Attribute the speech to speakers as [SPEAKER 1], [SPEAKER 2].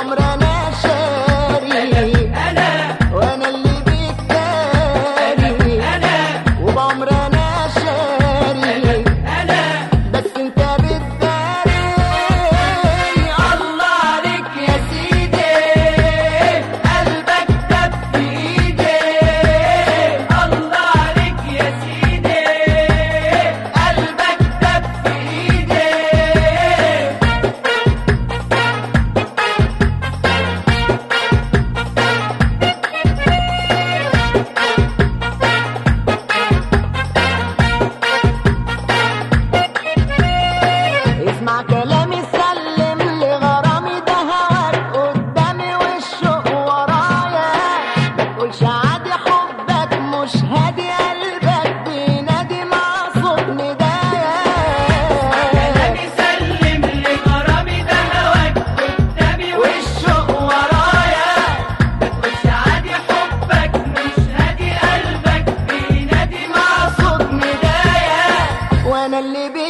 [SPEAKER 1] hombre مكانا لبيت